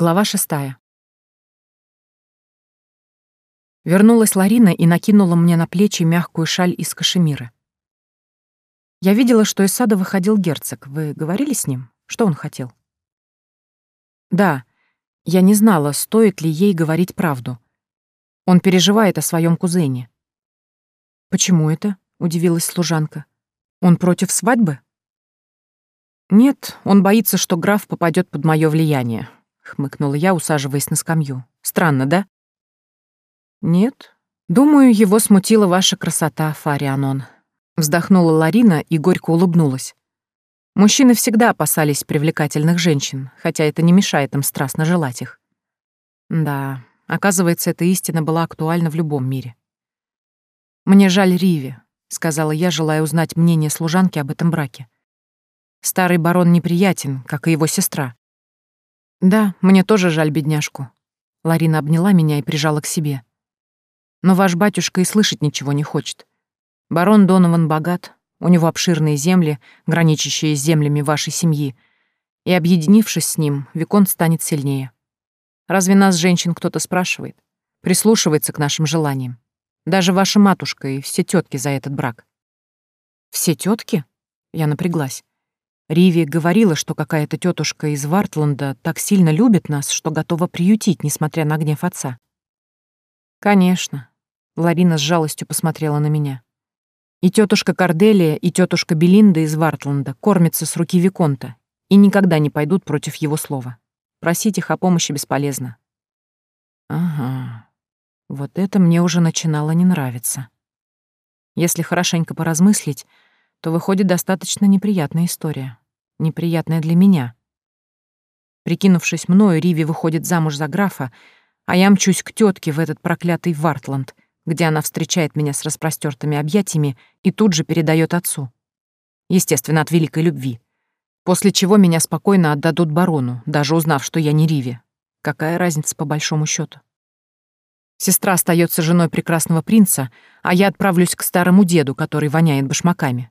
Глава шестая. Вернулась Ларина и накинула мне на плечи мягкую шаль из кашемира. Я видела, что из сада выходил герцог. Вы говорили с ним? Что он хотел? Да, я не знала, стоит ли ей говорить правду. Он переживает о своем кузене. Почему это? удивилась служанка. Он против свадьбы? Нет, он боится, что граф попадет под мое влияние, хмыкнула я, усаживаясь на скамью. Странно, да? Нет. Думаю, его смутила ваша красота, Фарианон. Вздохнула Ларина и горько улыбнулась. Мужчины всегда опасались привлекательных женщин, хотя это не мешает им страстно желать их. Да, оказывается, эта истина была актуальна в любом мире. «Мне жаль Риви», — сказала я, желая узнать мнение служанки об этом браке. «Старый барон неприятен, как и его сестра. «Да, мне тоже жаль бедняжку». Ларина обняла меня и прижала к себе. «Но ваш батюшка и слышать ничего не хочет. Барон Донован богат, у него обширные земли, граничащие с землями вашей семьи, и, объединившись с ним, Виконт станет сильнее. Разве нас, женщин, кто-то спрашивает? Прислушивается к нашим желаниям. Даже ваша матушка и все тетки за этот брак». «Все тетки? Я напряглась. Риви говорила, что какая-то тетушка из Вартланда так сильно любит нас, что готова приютить, несмотря на гнев отца. Конечно. Ларина с жалостью посмотрела на меня. И тетушка Корделия, и тетушка Белинда из Вартланда кормятся с руки Виконта и никогда не пойдут против его слова. Просить их о помощи бесполезно. Ага. Вот это мне уже начинало не нравиться. Если хорошенько поразмыслить, то выходит достаточно неприятная история. Неприятная для меня. Прикинувшись мною, Риви выходит замуж за графа, а я мчусь к тетке в этот проклятый Вартланд, где она встречает меня с распростертыми объятиями и тут же передает отцу. Естественно, от великой любви. После чего меня спокойно отдадут барону, даже узнав, что я не Риви. Какая разница по большому счету? Сестра остается женой прекрасного принца, а я отправлюсь к старому деду, который воняет башмаками.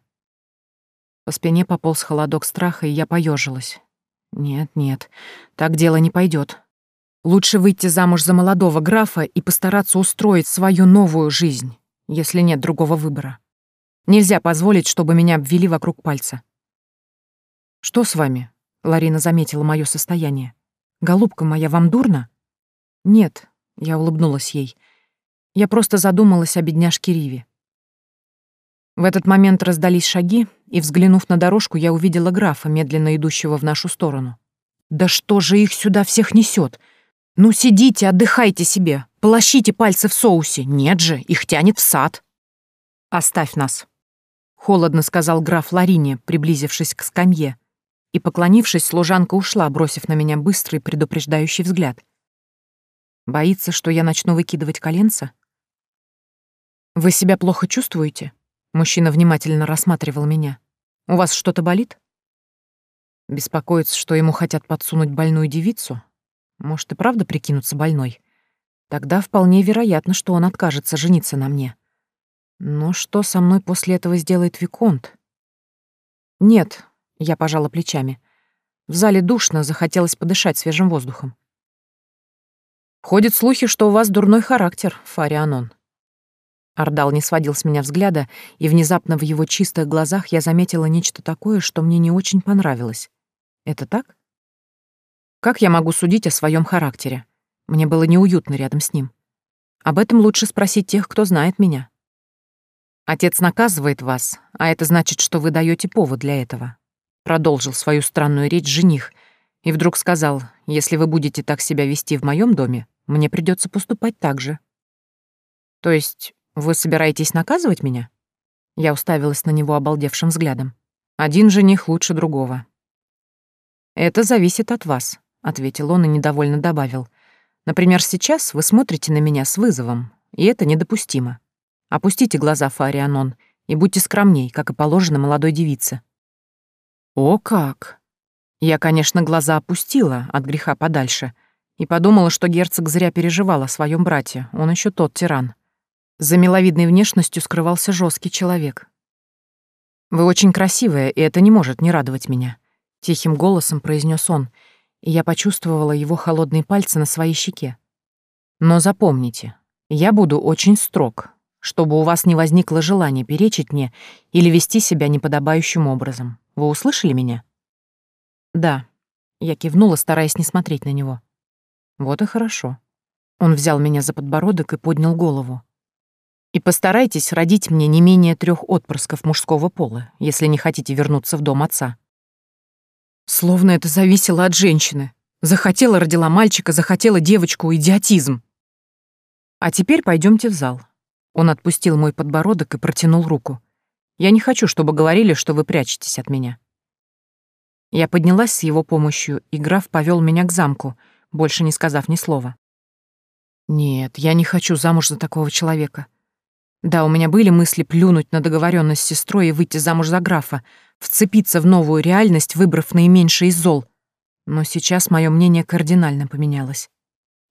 По спине пополз холодок страха, и я поежилась. Нет, нет, так дело не пойдет. Лучше выйти замуж за молодого графа и постараться устроить свою новую жизнь, если нет другого выбора. Нельзя позволить, чтобы меня обвели вокруг пальца. «Что с вами?» — Ларина заметила мое состояние. «Голубка моя, вам дурно?» «Нет», — я улыбнулась ей. «Я просто задумалась о бедняжке Риве. В этот момент раздались шаги, и, взглянув на дорожку, я увидела графа, медленно идущего в нашу сторону. «Да что же их сюда всех несет? Ну, сидите, отдыхайте себе, полощите пальцы в соусе. Нет же, их тянет в сад». «Оставь нас», — холодно сказал граф Ларине, приблизившись к скамье. И, поклонившись, служанка ушла, бросив на меня быстрый предупреждающий взгляд. Боится, что я начну выкидывать коленца? «Вы себя плохо чувствуете?» Мужчина внимательно рассматривал меня. «У вас что-то болит?» Беспокоится, что ему хотят подсунуть больную девицу? Может, и правда прикинуться больной? Тогда вполне вероятно, что он откажется жениться на мне. Но что со мной после этого сделает Виконт? Нет, я пожала плечами. В зале душно, захотелось подышать свежим воздухом. Ходят слухи, что у вас дурной характер, Фарианон. Ардал не сводил с меня взгляда, и внезапно в его чистых глазах я заметила нечто такое, что мне не очень понравилось. Это так? Как я могу судить о своем характере? Мне было неуютно рядом с ним. Об этом лучше спросить тех, кто знает меня. Отец наказывает вас, а это значит, что вы даете повод для этого. Продолжил свою странную речь жених и вдруг сказал, если вы будете так себя вести в моем доме, мне придется поступать так же. То есть «Вы собираетесь наказывать меня?» Я уставилась на него обалдевшим взглядом. «Один жених лучше другого». «Это зависит от вас», — ответил он и недовольно добавил. «Например, сейчас вы смотрите на меня с вызовом, и это недопустимо. Опустите глаза, Фарианон, и будьте скромней, как и положено молодой девице». «О как!» Я, конечно, глаза опустила от греха подальше и подумала, что герцог зря переживал о своем брате, он еще тот тиран. За миловидной внешностью скрывался жесткий человек. «Вы очень красивая, и это не может не радовать меня», — тихим голосом произнес он, и я почувствовала его холодные пальцы на своей щеке. «Но запомните, я буду очень строг, чтобы у вас не возникло желания перечить мне или вести себя неподобающим образом. Вы услышали меня?» «Да», — я кивнула, стараясь не смотреть на него. «Вот и хорошо». Он взял меня за подбородок и поднял голову. «И постарайтесь родить мне не менее трех отпрысков мужского пола, если не хотите вернуться в дом отца». Словно это зависело от женщины. Захотела родила мальчика, захотела девочку, идиотизм. А теперь пойдемте в зал. Он отпустил мой подбородок и протянул руку. Я не хочу, чтобы говорили, что вы прячетесь от меня. Я поднялась с его помощью, и граф повел меня к замку, больше не сказав ни слова. Нет, я не хочу замуж за такого человека. Да, у меня были мысли плюнуть на договоренность с сестрой и выйти замуж за графа, вцепиться в новую реальность, выбрав наименьший из зол. Но сейчас мое мнение кардинально поменялось.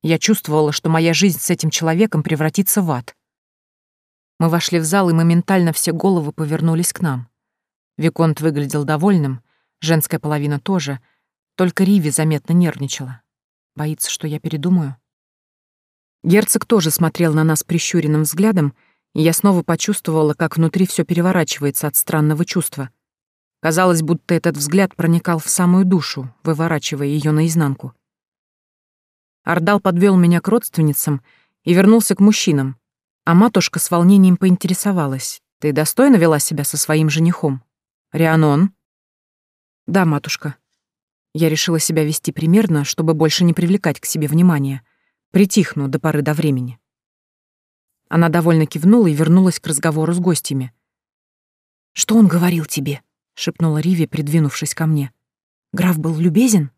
Я чувствовала, что моя жизнь с этим человеком превратится в ад. Мы вошли в зал, и моментально все головы повернулись к нам. Виконт выглядел довольным, женская половина тоже, только Риви заметно нервничала. Боится, что я передумаю. Герцог тоже смотрел на нас прищуренным взглядом, я снова почувствовала, как внутри все переворачивается от странного чувства. Казалось, будто этот взгляд проникал в самую душу, выворачивая ее наизнанку. Ардал подвел меня к родственницам и вернулся к мужчинам, а матушка с волнением поинтересовалась. «Ты достойно вела себя со своим женихом? Рианон?» «Да, матушка». Я решила себя вести примерно, чтобы больше не привлекать к себе внимания. Притихну до поры до времени. Она довольно кивнула и вернулась к разговору с гостями. «Что он говорил тебе?» — шепнула Риви, придвинувшись ко мне. «Граф был любезен?»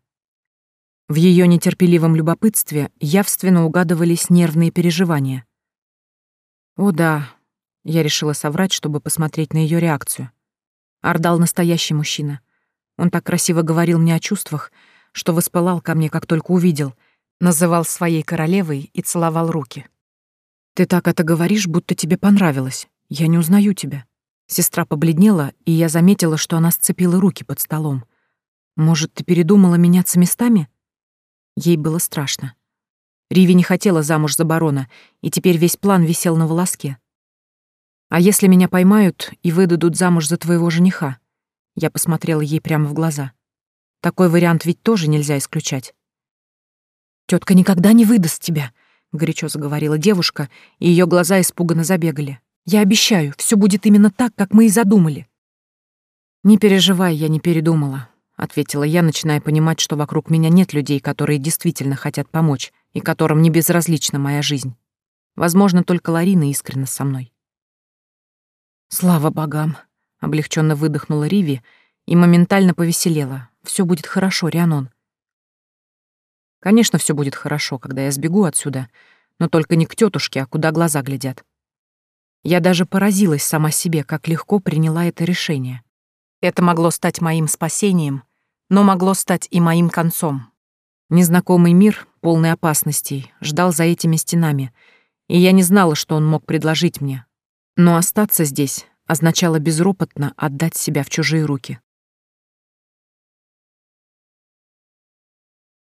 В ее нетерпеливом любопытстве явственно угадывались нервные переживания. «О да», — я решила соврать, чтобы посмотреть на ее реакцию. Ардал настоящий мужчина. Он так красиво говорил мне о чувствах, что воспылал ко мне, как только увидел, называл своей королевой и целовал руки. «Ты так это говоришь, будто тебе понравилось. Я не узнаю тебя». Сестра побледнела, и я заметила, что она сцепила руки под столом. «Может, ты передумала меняться местами?» Ей было страшно. Риви не хотела замуж за барона, и теперь весь план висел на волоске. «А если меня поймают и выдадут замуж за твоего жениха?» Я посмотрела ей прямо в глаза. «Такой вариант ведь тоже нельзя исключать». Тетка никогда не выдаст тебя», — горячо заговорила девушка, и ее глаза испуганно забегали. «Я обещаю, все будет именно так, как мы и задумали». «Не переживай, я не передумала», — ответила я, начиная понимать, что вокруг меня нет людей, которые действительно хотят помочь и которым не безразлична моя жизнь. Возможно, только Ларина искренна со мной. «Слава богам!» — облегченно выдохнула Риви и моментально повеселела. Все будет хорошо, Рианон. Конечно, все будет хорошо, когда я сбегу отсюда, но только не к тетушке, а куда глаза глядят. Я даже поразилась сама себе, как легко приняла это решение. Это могло стать моим спасением, но могло стать и моим концом. Незнакомый мир, полный опасностей, ждал за этими стенами, и я не знала, что он мог предложить мне. Но остаться здесь означало безропотно отдать себя в чужие руки.